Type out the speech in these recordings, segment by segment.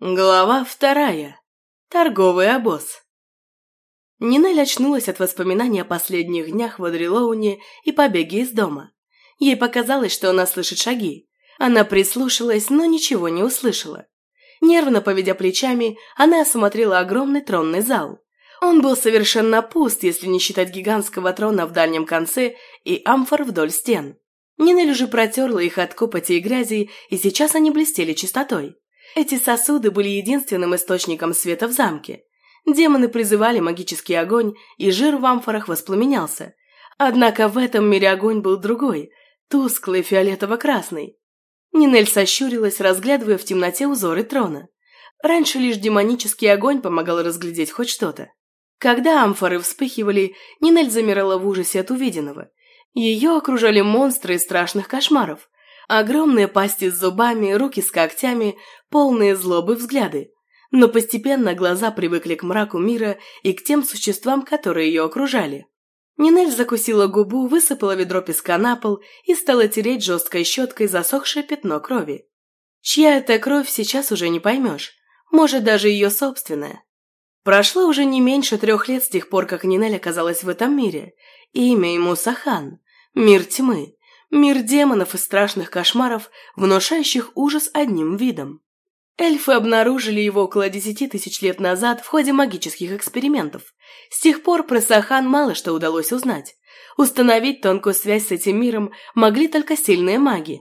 Глава вторая. Торговый обоз. Нинель очнулась от воспоминаний о последних днях в Адрилоуне и побеге из дома. Ей показалось, что она слышит шаги. Она прислушалась, но ничего не услышала. Нервно поведя плечами, она осмотрела огромный тронный зал. Он был совершенно пуст, если не считать гигантского трона в дальнем конце и амфор вдоль стен. Нинель уже протерла их от копоти и грязи, и сейчас они блестели чистотой. Эти сосуды были единственным источником света в замке. Демоны призывали магический огонь, и жир в амфорах воспламенялся. Однако в этом мире огонь был другой, тусклый фиолетово-красный. Нинель сощурилась, разглядывая в темноте узоры трона. Раньше лишь демонический огонь помогал разглядеть хоть что-то. Когда амфоры вспыхивали, Нинель замирала в ужасе от увиденного. Ее окружали монстры из страшных кошмаров. Огромные пасти с зубами, руки с когтями, полные злобы взгляды. Но постепенно глаза привыкли к мраку мира и к тем существам, которые ее окружали. Нинель закусила губу, высыпала ведро песка на пол и стала тереть жесткой щеткой засохшее пятно крови. Чья это кровь, сейчас уже не поймешь. Может, даже ее собственная. Прошло уже не меньше трех лет с тех пор, как Нинель оказалась в этом мире. Имя ему Сахан. Мир тьмы. Мир демонов и страшных кошмаров, внушающих ужас одним видом. Эльфы обнаружили его около десяти тысяч лет назад в ходе магических экспериментов. С тех пор про Сахан мало что удалось узнать. Установить тонкую связь с этим миром могли только сильные маги.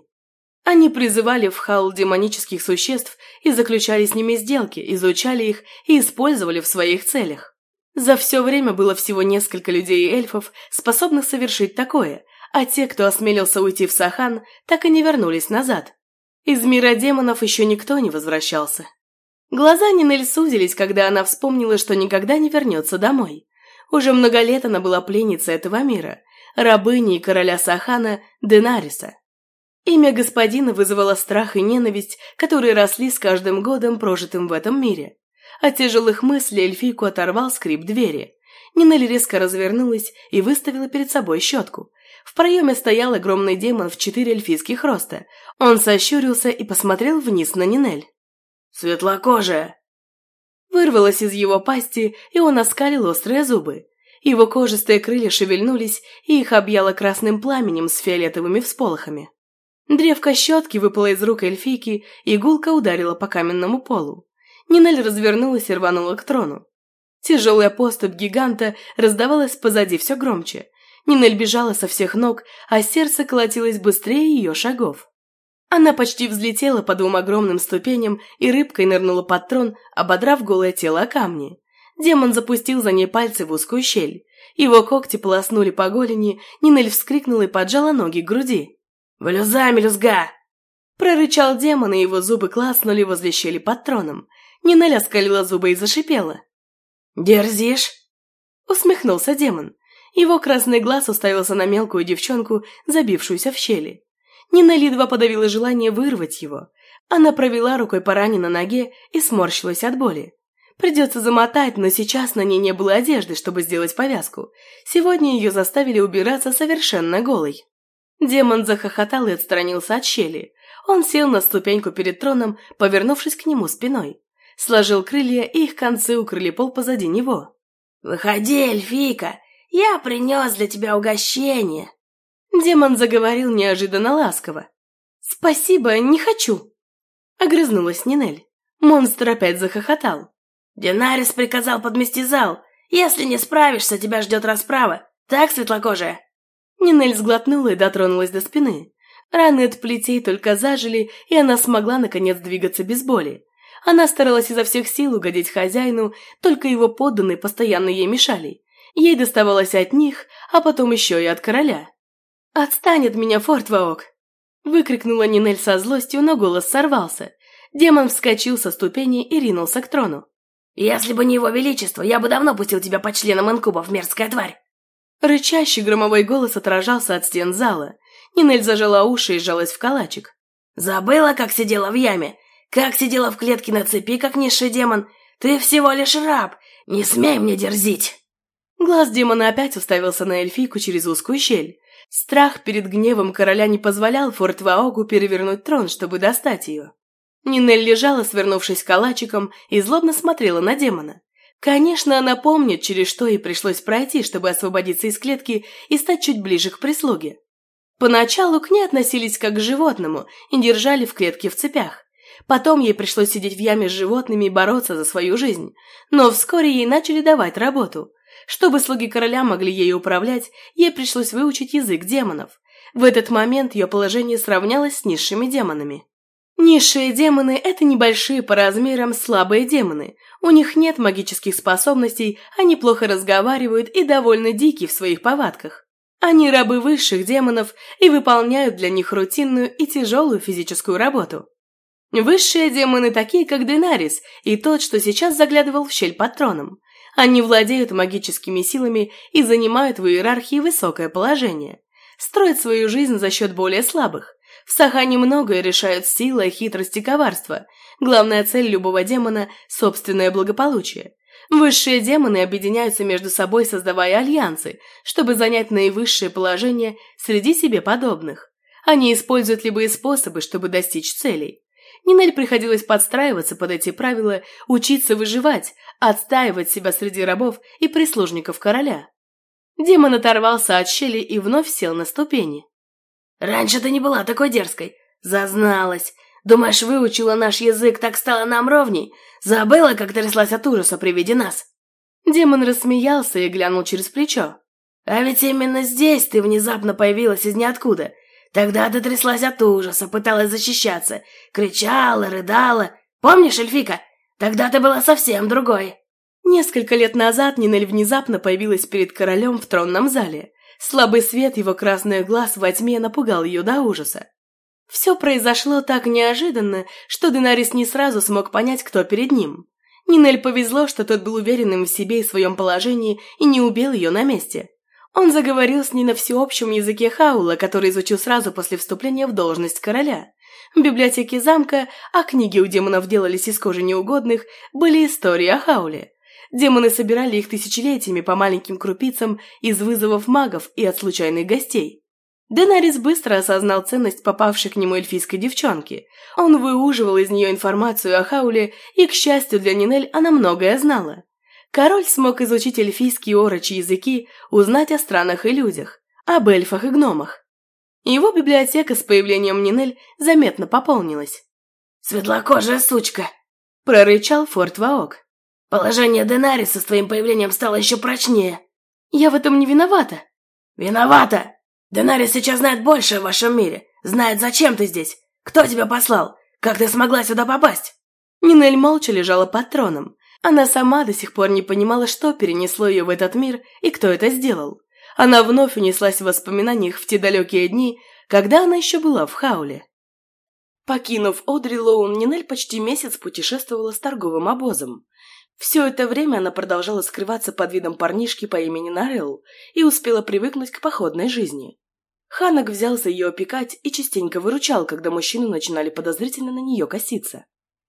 Они призывали в хаул демонических существ и заключали с ними сделки, изучали их и использовали в своих целях. За все время было всего несколько людей и эльфов, способных совершить такое, а те, кто осмелился уйти в Сахан, так и не вернулись назад. Из мира демонов еще никто не возвращался. Глаза Нинель сузились, когда она вспомнила, что никогда не вернется домой. Уже много лет она была пленницей этого мира, рабыней короля Сахана Денариса. Имя господина вызывало страх и ненависть, которые росли с каждым годом, прожитым в этом мире. От тяжелых мыслей эльфийку оторвал скрип двери. Нинель резко развернулась и выставила перед собой щетку. В проеме стоял огромный демон в четыре эльфийских роста. Он сощурился и посмотрел вниз на Нинель. «Светлокожая!» Вырвалось из его пасти, и он оскалил острые зубы. Его кожистые крылья шевельнулись, и их объяло красным пламенем с фиолетовыми всполохами. Древко щетки выпало из рук эльфийки, и ударила по каменному полу. Нинель развернулась и рванула к трону. Тяжелая поступь гиганта раздавалась позади все громче. Нинель бежала со всех ног, а сердце колотилось быстрее ее шагов. Она почти взлетела по двум огромным ступеням и рыбкой нырнула под трон, ободрав голое тело о камни. Демон запустил за ней пальцы в узкую щель. Его когти полоснули по голени, Нинель вскрикнула и поджала ноги к груди. «Вылезай, мелюзга!» Прорычал демон, и его зубы класнули возле щели под троном. Нинель оскалила зубы и зашипела. «Дерзишь?» Усмехнулся демон. Его красный глаз уставился на мелкую девчонку, забившуюся в щели. Нина Лидва подавила желание вырвать его. Она провела рукой по ране на ноге и сморщилась от боли. Придется замотать, но сейчас на ней не было одежды, чтобы сделать повязку. Сегодня ее заставили убираться совершенно голой. Демон захохотал и отстранился от щели. Он сел на ступеньку перед троном, повернувшись к нему спиной. Сложил крылья, и их концы укрыли пол позади него. «Выходи, эльфийка! Я принес для тебя угощение!» Демон заговорил неожиданно ласково. «Спасибо, не хочу!» Огрызнулась Нинель. Монстр опять захохотал. «Динарис приказал подмести зал. Если не справишься, тебя ждет расправа. Так, светлокожая?» Нинель сглотнула и дотронулась до спины. Раны от плетей только зажили, и она смогла, наконец, двигаться без боли. Она старалась изо всех сил угодить хозяину, только его подданные постоянно ей мешали. Ей доставалось от них, а потом еще и от короля. «Отстань от меня, Фортваок!» Выкрикнула Нинель со злостью, но голос сорвался. Демон вскочил со ступени и ринулся к трону. «Если бы не его величество, я бы давно пустил тебя по членам инкубов, мерзкая тварь!» Рычащий громовой голос отражался от стен зала. Нинель зажала уши и сжалась в калачик. «Забыла, как сидела в яме? Как сидела в клетке на цепи, как низший демон? Ты всего лишь раб! Не смей мне дерзить!» Глаз демона опять уставился на эльфийку через узкую щель. Страх перед гневом короля не позволял Форт перевернуть трон, чтобы достать ее. Нинель лежала, свернувшись калачиком, и злобно смотрела на демона. Конечно, она помнит, через что ей пришлось пройти, чтобы освободиться из клетки и стать чуть ближе к прислуге. Поначалу к ней относились как к животному и держали в клетке в цепях. Потом ей пришлось сидеть в яме с животными и бороться за свою жизнь. Но вскоре ей начали давать работу. Чтобы слуги короля могли ею управлять, ей пришлось выучить язык демонов. В этот момент ее положение сравнялось с низшими демонами. Низшие демоны – это небольшие по размерам слабые демоны. У них нет магических способностей, они плохо разговаривают и довольно дикие в своих повадках. Они рабы высших демонов и выполняют для них рутинную и тяжелую физическую работу. Высшие демоны такие, как Денарис и тот, что сейчас заглядывал в щель под троном. Они владеют магическими силами и занимают в иерархии высокое положение. Строят свою жизнь за счет более слабых. В Сахане многое решают сила, хитрость и коварство. Главная цель любого демона – собственное благополучие. Высшие демоны объединяются между собой, создавая альянсы, чтобы занять наивысшее положение среди себе подобных. Они используют любые способы, чтобы достичь целей. Нинель приходилось подстраиваться под эти правила, учиться выживать, отстаивать себя среди рабов и прислужников короля. Демон оторвался от щели и вновь сел на ступени. «Раньше ты не была такой дерзкой. Зазналась. Думаешь, выучила наш язык, так стала нам ровней? Забыла, как тряслась от ужаса при виде нас?» Демон рассмеялся и глянул через плечо. «А ведь именно здесь ты внезапно появилась из ниоткуда. Тогда ты тряслась от ужаса, пыталась защищаться, кричала, рыдала. Помнишь, Эльфика? Тогда ты была совсем другой». Несколько лет назад Нинель внезапно появилась перед королем в тронном зале. Слабый свет его красных глаз во тьме напугал ее до ужаса. Все произошло так неожиданно, что Денарис не сразу смог понять, кто перед ним. Нинель повезло, что тот был уверенным в себе и своем положении и не убил ее на месте. Он заговорил с ней на всеобщем языке Хаула, который изучил сразу после вступления в должность короля. В библиотеке замка, а книги у демонов делались из кожи неугодных, были истории о Хауле. Демоны собирали их тысячелетиями по маленьким крупицам из вызовов магов и от случайных гостей. Денарис быстро осознал ценность попавшей к нему эльфийской девчонки. Он выуживал из нее информацию о Хауле, и, к счастью для Нинель, она многое знала. Король смог изучить эльфийские орочи языки, узнать о странах и людях, об эльфах и гномах. Его библиотека с появлением Нинель заметно пополнилась. «Светлокожая сучка!» – прорычал Форт Ваок. «Положение Денариса с твоим появлением стало еще прочнее!» «Я в этом не виновата!» «Виновата! Денарис сейчас знает больше о вашем мире, знает, зачем ты здесь, кто тебя послал, как ты смогла сюда попасть!» Нинель молча лежала под троном. Она сама до сих пор не понимала, что перенесло ее в этот мир и кто это сделал. Она вновь унеслась в воспоминаниях в те далекие дни, когда она еще была в Хауле. Покинув Одри Лоун, Нинель почти месяц путешествовала с торговым обозом. Все это время она продолжала скрываться под видом парнишки по имени Нарел и успела привыкнуть к походной жизни. Ханок взялся ее опекать и частенько выручал, когда мужчины начинали подозрительно на нее коситься.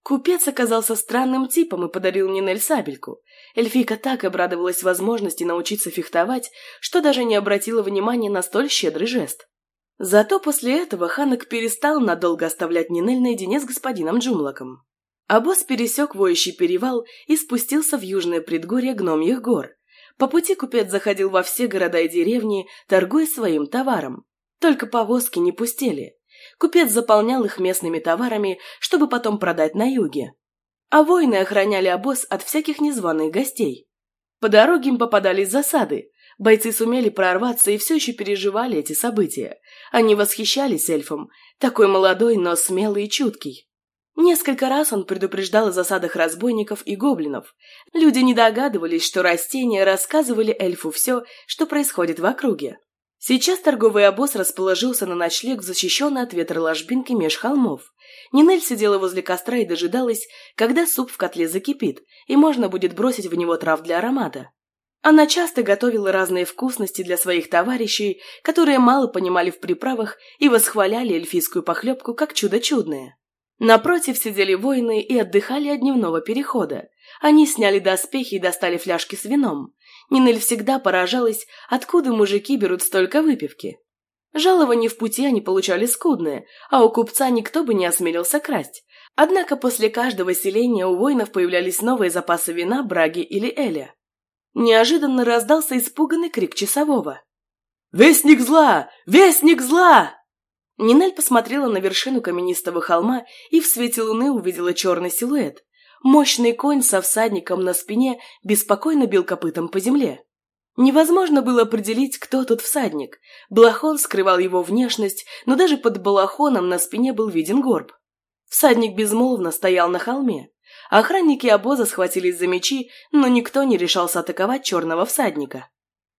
Купец оказался странным типом и подарил Нинель сабельку. Эльфийка так обрадовалась возможности научиться фехтовать, что даже не обратила внимания на столь щедрый жест. Зато после этого Ханок перестал надолго оставлять Нинель наедине с господином Джумлоком. А пересек воющий перевал и спустился в южное предгорье гномьих гор. По пути купец заходил во все города и деревни, торгуя своим товаром. Только повозки не пустели. Купец заполнял их местными товарами, чтобы потом продать на юге. А воины охраняли обоз от всяких незваных гостей. По дороге им попадались засады. Бойцы сумели прорваться и все еще переживали эти события. Они восхищались эльфом, такой молодой, но смелый и чуткий. Несколько раз он предупреждал о засадах разбойников и гоблинов. Люди не догадывались, что растения рассказывали эльфу все, что происходит в округе. Сейчас торговый обоз расположился на ночлег в защищенной от ветра ложбинке меж холмов. Нинель сидела возле костра и дожидалась, когда суп в котле закипит, и можно будет бросить в него трав для аромата. Она часто готовила разные вкусности для своих товарищей, которые мало понимали в приправах и восхваляли эльфийскую похлебку как чудо чудное. Напротив сидели воины и отдыхали от дневного перехода. Они сняли доспехи и достали фляжки с вином. Нинель всегда поражалась, откуда мужики берут столько выпивки. Жалования в пути они получали скудные, а у купца никто бы не осмелился красть. Однако после каждого селения у воинов появлялись новые запасы вина, браги или эля. Неожиданно раздался испуганный крик часового. «Вестник зла! Вестник зла!» Нинель посмотрела на вершину каменистого холма и в свете луны увидела черный силуэт. Мощный конь со всадником на спине беспокойно бил копытом по земле. Невозможно было определить, кто тут всадник. Балахон скрывал его внешность, но даже под балахоном на спине был виден горб. Всадник безмолвно стоял на холме. Охранники обоза схватились за мечи, но никто не решался атаковать черного всадника.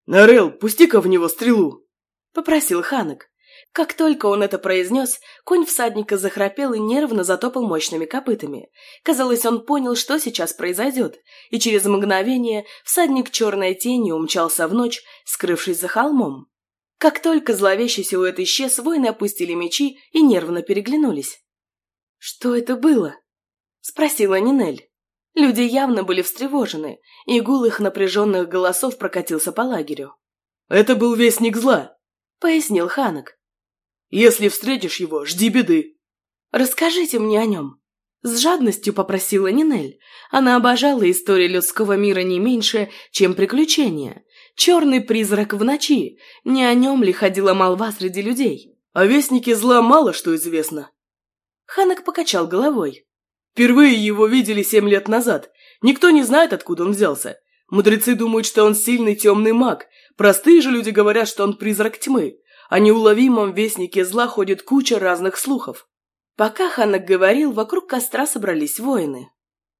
«Нарел, пусти-ка в него стрелу!» — попросил Ханок. Как только он это произнес, конь всадника захрапел и нервно затопал мощными копытами. Казалось, он понял, что сейчас произойдет, и через мгновение всадник черной тенью умчался в ночь, скрывшись за холмом. Как только зловещий силуэт исчез, воины опустили мечи и нервно переглянулись. «Что это было?» – спросила Нинель. Люди явно были встревожены, и гул их напряженных голосов прокатился по лагерю. «Это был вестник зла», – пояснил Ханок. «Если встретишь его, жди беды». «Расскажите мне о нем», – с жадностью попросила Нинель. Она обожала истории людского мира не меньше, чем приключения. Черный призрак в ночи, не о нем ли ходила молва среди людей? О вестнике зла мало что известно. Ханок покачал головой. Впервые его видели семь лет назад. Никто не знает, откуда он взялся. Мудрецы думают, что он сильный темный маг. Простые же люди говорят, что он призрак тьмы. О неуловимом вестнике зла ходит куча разных слухов. Пока Ханок говорил, вокруг костра собрались воины.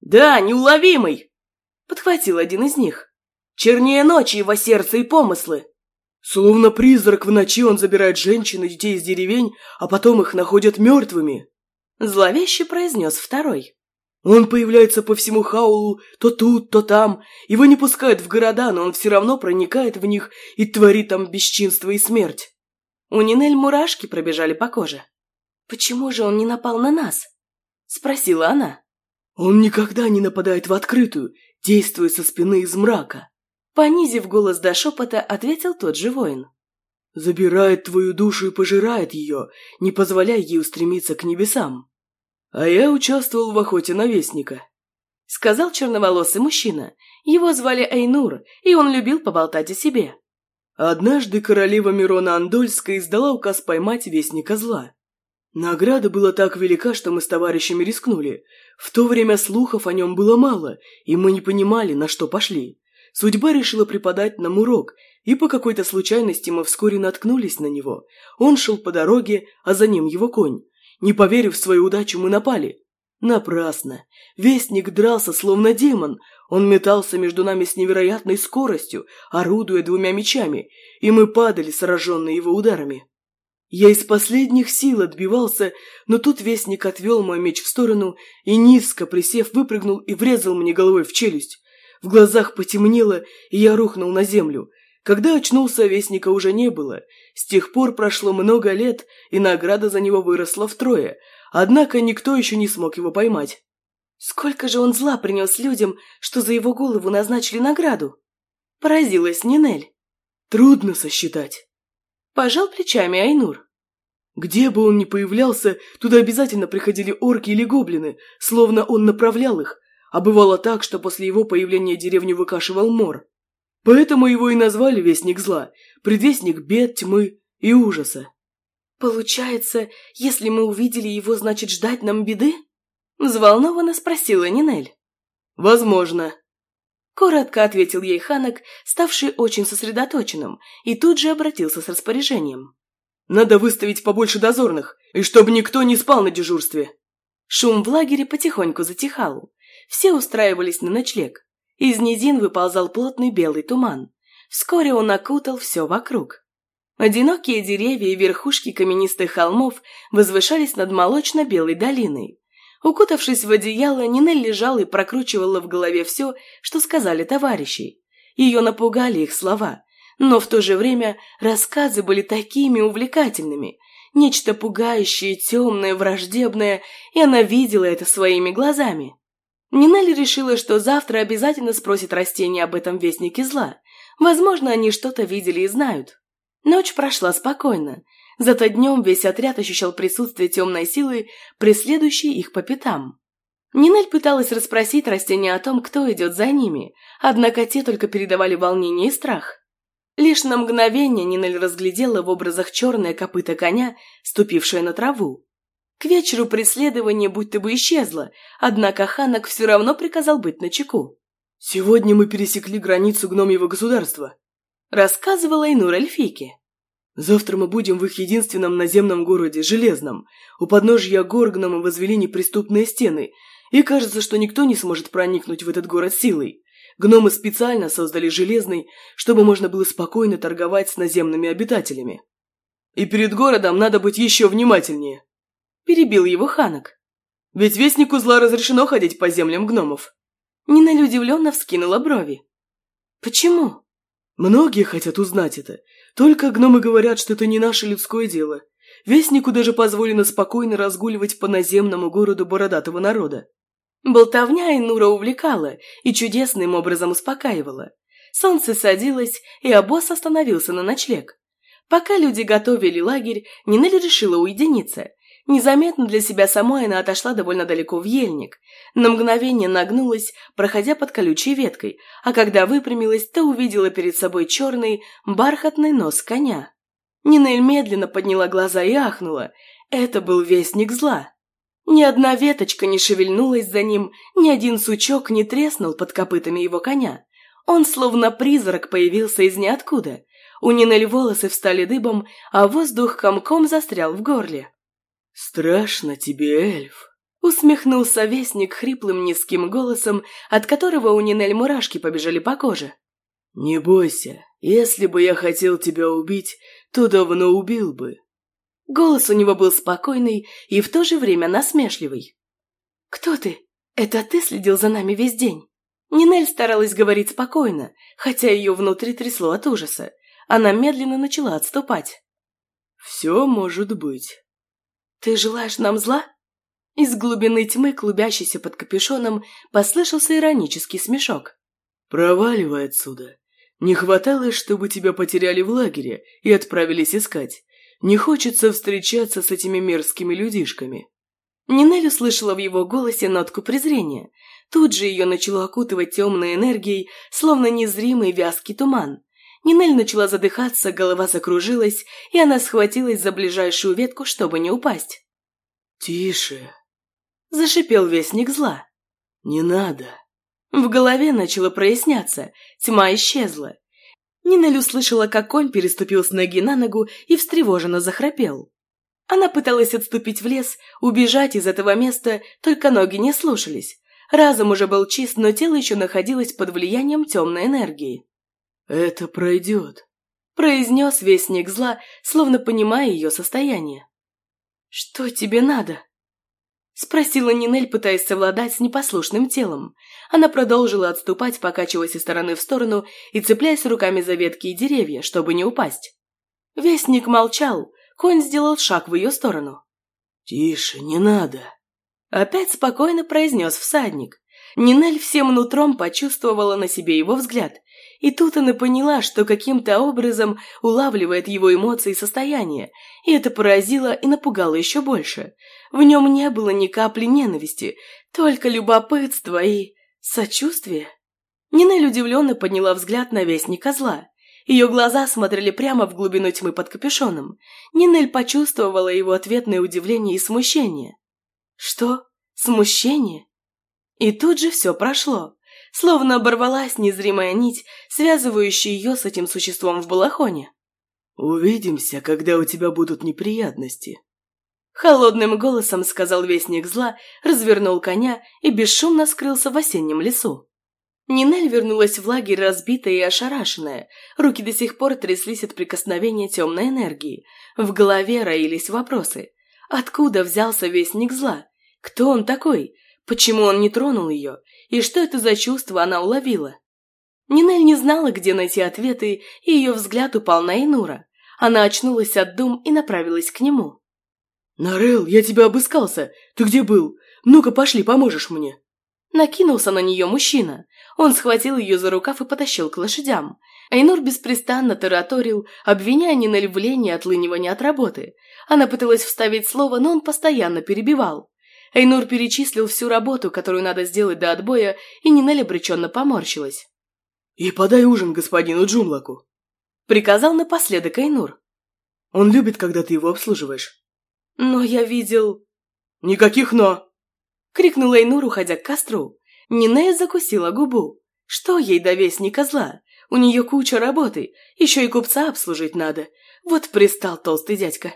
«Да, неуловимый!» – подхватил один из них. «Чернее ночи его сердце и помыслы!» Словно призрак в ночи он забирает женщин и детей из деревень, а потом их находят мертвыми. Зловеще произнес второй. Он появляется по всему Хаулу, то тут, то там. Его не пускают в города, но он все равно проникает в них и творит там бесчинство и смерть. У Нинель мурашки пробежали по коже. «Почему же он не напал на нас?» – спросила она. «Он никогда не нападает в открытую, действуя со спины из мрака». Понизив голос до шепота, ответил тот же воин. «Забирает твою душу и пожирает ее, не позволяя ей устремиться к небесам». «А я участвовал в охоте на Вестника», — сказал черноволосый мужчина. Его звали Айнур, и он любил поболтать о себе. Однажды королева Мирона Андольская издала указ поймать Вестника Зла. Награда была так велика, что мы с товарищами рискнули. В то время слухов о нем было мало, и мы не понимали, на что пошли. Судьба решила преподать нам урок, и по какой-то случайности мы вскоре наткнулись на него. Он шел по дороге, а за ним его конь. Не поверив в свою удачу, мы напали. Напрасно. Вестник дрался, словно демон. Он метался между нами с невероятной скоростью, орудуя двумя мечами, и мы падали, сраженные его ударами. Я из последних сил отбивался, но тут Вестник отвел мой меч в сторону и, низко присев, выпрыгнул и врезал мне головой в челюсть. В глазах потемнело, и я рухнул на землю. Когда очнулся, Вестника уже не было. С тех пор прошло много лет, и награда за него выросла втрое, однако никто еще не смог его поймать. Сколько же он зла принес людям, что за его голову назначили награду? Поразилась Нинель. Трудно сосчитать. Пожал плечами Айнур. Где бы он ни появлялся, туда обязательно приходили орки или гоблины, словно он направлял их, а бывало так, что после его появления деревню выкашивал мор. Поэтому его и назвали Вестник Зла, предвестник бед, тьмы и ужаса. «Получается, если мы увидели его, значит ждать нам беды?» Взволнованно спросила Нинель. «Возможно». Коротко ответил ей Ханок, ставший очень сосредоточенным, и тут же обратился с распоряжением. «Надо выставить побольше дозорных, и чтобы никто не спал на дежурстве». Шум в лагере потихоньку затихал. Все устраивались на ночлег. Из низин выползал плотный белый туман. Вскоре он окутал все вокруг. Одинокие деревья и верхушки каменистых холмов возвышались над молочно-белой долиной. Укутавшись в одеяло, Нинель лежала и прокручивала в голове все, что сказали товарищи. Ее напугали их слова, но в то же время рассказы были такими увлекательными. Нечто пугающее, темное, враждебное, и она видела это своими глазами. Нинелли решила, что завтра обязательно спросит растения об этом вестнике зла. Возможно, они что-то видели и знают. Ночь прошла спокойно. Зато днем весь отряд ощущал присутствие темной силы, преследующей их по пятам. Нинель пыталась расспросить растения о том, кто идет за ними, однако те только передавали волнение и страх. Лишь на мгновение Нинель разглядела в образах черное копыто коня, ступившее на траву. К вечеру преследование будто бы исчезло, однако Ханок все равно приказал быть начеку. «Сегодня мы пересекли границу гномьего государства», — рассказывала Инур Эльфики. «Завтра мы будем в их единственном наземном городе, Железном. У подножья гор гномы возвели неприступные стены, и кажется, что никто не сможет проникнуть в этот город силой. Гномы специально создали Железный, чтобы можно было спокойно торговать с наземными обитателями. И перед городом надо быть еще внимательнее», — перебил его Ханок. «Ведь вестнику зла разрешено ходить по землям гномов». Нина удивленно вскинула брови. «Почему?» «Многие хотят узнать это. Только гномы говорят, что это не наше людское дело. Вестнику даже позволено спокойно разгуливать по наземному городу бородатого народа». Болтовня Инура увлекала и чудесным образом успокаивала. Солнце садилось, и обоз остановился на ночлег. Пока люди готовили лагерь, Нинель решила уединиться. Незаметно для себя самой она отошла довольно далеко в ельник. На мгновение нагнулась, проходя под колючей веткой, а когда выпрямилась, то увидела перед собой черный, бархатный нос коня. Нинель медленно подняла глаза и ахнула. Это был вестник зла. Ни одна веточка не шевельнулась за ним, ни один сучок не треснул под копытами его коня. Он словно призрак появился из ниоткуда. У Нинель волосы встали дыбом, а воздух комком застрял в горле. «Страшно тебе, эльф!» Усмехнулся вестник хриплым низким голосом, от которого у Нинель мурашки побежали по коже. «Не бойся, если бы я хотел тебя убить, то давно убил бы». Голос у него был спокойный и в то же время насмешливый. «Кто ты? Это ты следил за нами весь день?» Нинель старалась говорить спокойно, хотя ее внутри трясло от ужаса. Она медленно начала отступать. «Все может быть». «Ты желаешь нам зла?» Из глубины тьмы, клубящейся под капюшоном, послышался иронический смешок. «Проваливай отсюда. Не хватало, чтобы тебя потеряли в лагере и отправились искать. Не хочется встречаться с этими мерзкими людишками». Нинель услышала в его голосе нотку презрения. Тут же ее начало окутывать темной энергией, словно незримый вязкий туман. Нинель начала задыхаться, голова закружилась, и она схватилась за ближайшую ветку, чтобы не упасть. «Тише!» – зашипел вестник зла. «Не надо!» В голове начало проясняться, тьма исчезла. Нинель услышала, как конь переступил с ноги на ногу и встревоженно захрапел. Она пыталась отступить в лес, убежать из этого места, только ноги не слушались. Разум уже был чист, но тело еще находилось под влиянием темной энергии. «Это пройдет», – произнес вестник зла, словно понимая ее состояние. «Что тебе надо?» – спросила Нинель, пытаясь совладать с непослушным телом. Она продолжила отступать, покачиваясь из стороны в сторону и цепляясь руками за ветки и деревья, чтобы не упасть. Вестник молчал, конь сделал шаг в ее сторону. «Тише, не надо», – опять спокойно произнес всадник. Нинель всем нутром почувствовала на себе его взгляд и тут она поняла, что каким-то образом улавливает его эмоции и состояние, и это поразило и напугало еще больше. В нем не было ни капли ненависти, только любопытство и сочувствие. Нинель удивленно подняла взгляд на вестника зла. Ее глаза смотрели прямо в глубину тьмы под капюшоном. Нинель почувствовала его ответное удивление и смущение. Что? Смущение? И тут же все прошло. Словно оборвалась незримая нить, связывающая ее с этим существом в балахоне. «Увидимся, когда у тебя будут неприятности», Холодным голосом сказал вестник зла, развернул коня и бесшумно скрылся в осеннем лесу. Нинель вернулась в лагерь разбитая и ошарашенная. Руки до сих пор тряслись от прикосновения темной энергии. В голове роились вопросы. Откуда взялся вестник зла? Кто он такой? Почему он не тронул ее? И что это за чувство она уловила? Нинель не знала, где найти ответы, и ее взгляд упал на Инура. Она очнулась от дум и направилась к нему. «Нарел, я тебя обыскался! Ты где был? Ну-ка, пошли, поможешь мне!» Накинулся на нее мужчина. Он схватил ее за рукав и потащил к лошадям. Эйнур беспрестанно тараторил, обвиняя Нинель в лени и отлынивании от работы. Она пыталась вставить слово, но он постоянно перебивал. Эйнур перечислил всю работу, которую надо сделать до отбоя, и Нинель обреченно поморщилась. «И подай ужин господину Джумлаку», — приказал напоследок Эйнур. «Он любит, когда ты его обслуживаешь». «Но я видел...» «Никаких «но», — крикнул Эйнур, уходя к костру. Нинель закусила губу. Что ей до вестника зла? У нее куча работы, еще и купца обслужить надо. Вот пристал толстый дядька.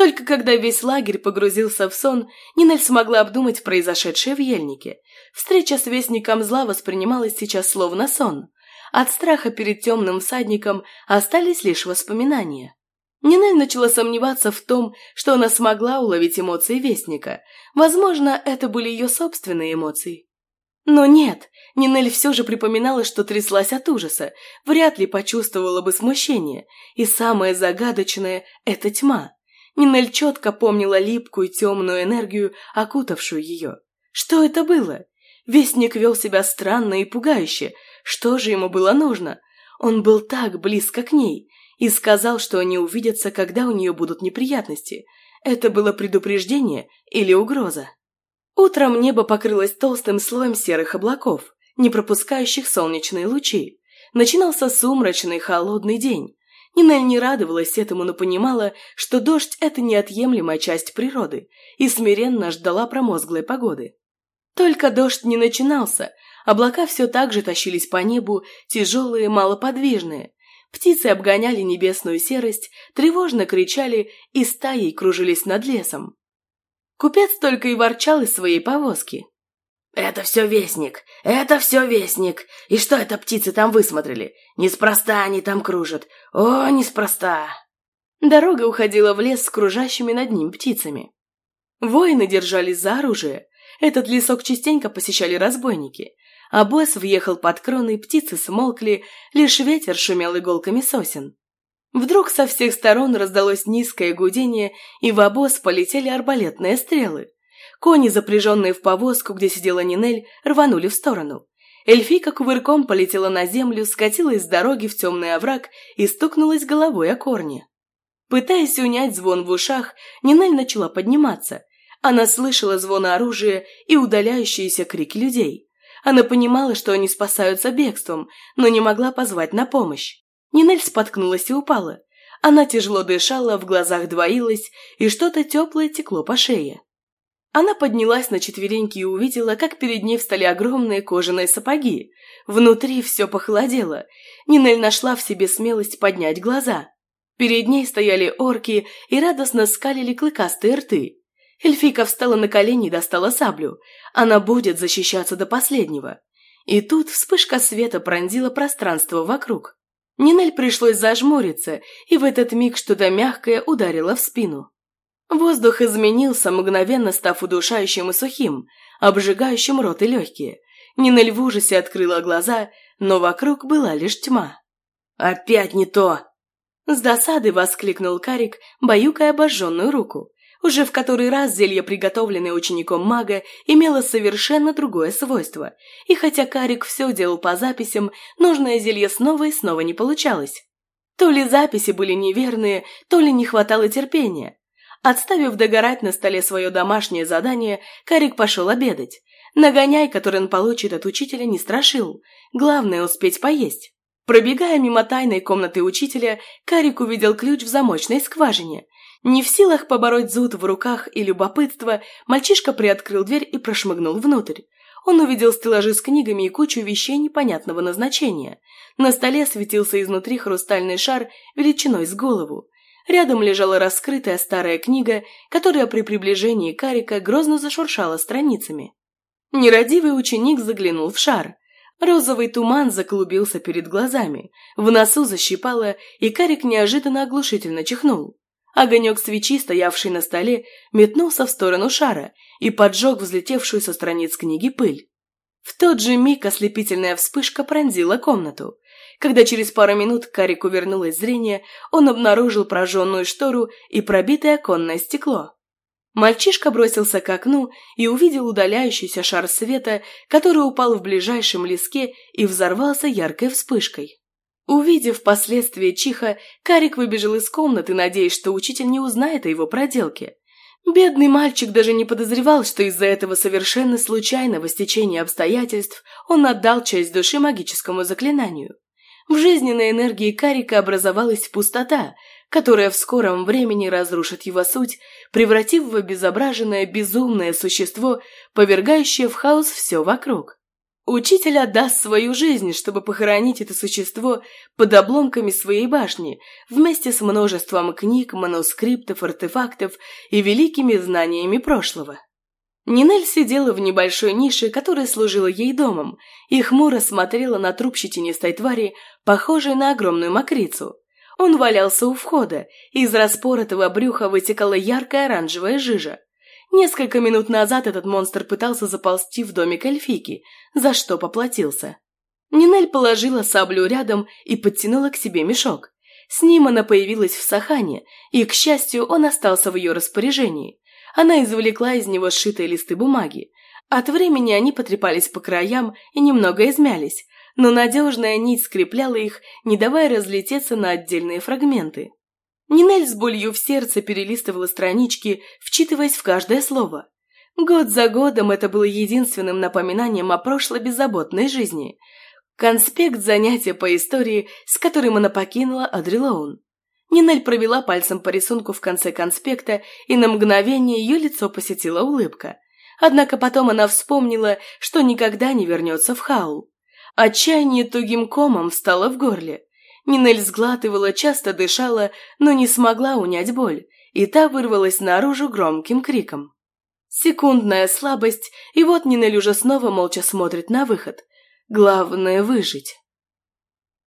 Только когда весь лагерь погрузился в сон, Нинель смогла обдумать произошедшее в ельнике. Встреча с вестником зла воспринималась сейчас словно сон. От страха перед темным всадником остались лишь воспоминания. Нинель начала сомневаться в том, что она смогла уловить эмоции вестника. Возможно, это были ее собственные эмоции. Но нет, Нинель все же припоминала, что тряслась от ужаса, вряд ли почувствовала бы смущение. И самое загадочное – это тьма. Нинель четко помнила липкую темную энергию, окутавшую ее. Что это было? Вестник вел себя странно и пугающе. Что же ему было нужно? Он был так близко к ней и сказал, что они увидятся, когда у нее будут неприятности. Это было предупреждение или угроза? Утром небо покрылось толстым слоем серых облаков, не пропускающих солнечные лучи. Начинался сумрачный холодный день. Нинель не радовалась этому, но понимала, что дождь – это неотъемлемая часть природы, и смиренно ждала промозглой погоды. Только дождь не начинался, облака все так же тащились по небу, тяжелые, малоподвижные. Птицы обгоняли небесную серость, тревожно кричали и стаей кружились над лесом. Купец только и ворчал из своей повозки. «Это все вестник! Это все вестник! И что это птицы там высмотрели? Неспроста они там кружат! О, неспроста!» Дорога уходила в лес с кружащими над ним птицами. Воины держались за оружие. Этот лесок частенько посещали разбойники. А босс въехал под кроны, птицы смолкли, лишь ветер шумел иголками сосен. Вдруг со всех сторон раздалось низкое гудение, и в обоз полетели арбалетные стрелы. Кони, запряженные в повозку, где сидела Нинель, рванули в сторону. Эльфийка кувырком полетела на землю, скатилась с дороги в темный овраг и стукнулась головой о корни. Пытаясь унять звон в ушах, Нинель начала подниматься. Она слышала звон оружия и удаляющиеся крики людей. Она понимала, что они спасаются бегством, но не могла позвать на помощь. Нинель споткнулась и упала. Она тяжело дышала, в глазах двоилась, и что-то теплое текло по шее. Она поднялась на четвереньки и увидела, как перед ней встали огромные кожаные сапоги. Внутри все похолодело. Нинель нашла в себе смелость поднять глаза. Перед ней стояли орки и радостно скалили клыкастые рты. Эльфийка встала на колени и достала саблю. Она будет защищаться до последнего. И тут вспышка света пронзила пространство вокруг. Нинель пришлось зажмуриться, и в этот миг что-то мягкое ударило в спину. Воздух изменился, мгновенно став удушающим и сухим, обжигающим рот и легкие. Нинель в ужасе открыла глаза, но вокруг была лишь тьма. «Опять не то!» С досады воскликнул Карик, баюкая обожженную руку. Уже в который раз зелье, приготовленное учеником мага, имело совершенно другое свойство, и хотя Карик все делал по записям, нужное зелье снова и снова не получалось. То ли записи были неверные, то ли не хватало терпения. Отставив догорать на столе свое домашнее задание, Карик пошел обедать. Нагоняй, который он получит от учителя, не страшил. Главное – успеть поесть. Пробегая мимо тайной комнаты учителя, Карик увидел ключ в замочной скважине. Не в силах побороть зуд в руках и любопытство, мальчишка приоткрыл дверь и прошмыгнул внутрь. Он увидел стеллажи с книгами и кучу вещей непонятного назначения. На столе светился изнутри хрустальный шар величиной с голову. Рядом лежала раскрытая старая книга, которая при приближении Карика грозно зашуршала страницами. Нерадивый ученик заглянул в шар. Розовый туман заклубился перед глазами, в носу защипало, и Карик неожиданно оглушительно чихнул. Огонек свечи, стоявший на столе, метнулся в сторону шара и поджег взлетевшую со страниц книги пыль. В тот же миг ослепительная вспышка пронзила комнату. Когда через пару минут к Карику вернулось зрение, он обнаружил прожженную штору и пробитое оконное стекло. Мальчишка бросился к окну и увидел удаляющийся шар света, который упал в ближайшем леске и взорвался яркой вспышкой. Увидев впоследствии Чиха, Карик выбежал из комнаты, надеясь, что учитель не узнает о его проделке. Бедный мальчик даже не подозревал, что из-за этого совершенно случайного стечения обстоятельств он отдал часть души магическому заклинанию. В жизненной энергии Карика образовалась пустота, которая в скором времени разрушит его суть, превратив в обезображенное безумное существо, повергающее в хаос все вокруг. Учитель отдаст свою жизнь, чтобы похоронить это существо под обломками своей башни, вместе с множеством книг, манускриптов, артефактов и великими знаниями прошлого. Нинель сидела в небольшой нише, которая служила ей домом, и хмуро смотрела на труп щетинистой твари, похожей на огромную мокрицу. Он валялся у входа, из распоротого брюха вытекала яркая оранжевая жижа. Несколько минут назад этот монстр пытался заползти в домик эльфики, за что поплатился. Нинель положила саблю рядом и подтянула к себе мешок. С ним она появилась в Сахане, и, к счастью, он остался в ее распоряжении. Она извлекла из него сшитые листы бумаги. От времени они потрепались по краям и немного измялись, но надежная нить скрепляла их, не давая разлететься на отдельные фрагменты. Нинель с болью в сердце перелистывала странички, вчитываясь в каждое слово. Год за годом это было единственным напоминанием о прошлой беззаботной жизни. Конспект занятия по истории, с которым она покинула Адрилоун. Нинель провела пальцем по рисунку в конце конспекта, и на мгновение ее лицо посетила улыбка. Однако потом она вспомнила, что никогда не вернется в Хаул. Отчаяние тугим комом встало в горле. Нинель сглатывала, часто дышала, но не смогла унять боль, и та вырвалась наружу громким криком. Секундная слабость, и вот Нинель уже снова молча смотрит на выход. Главное – выжить.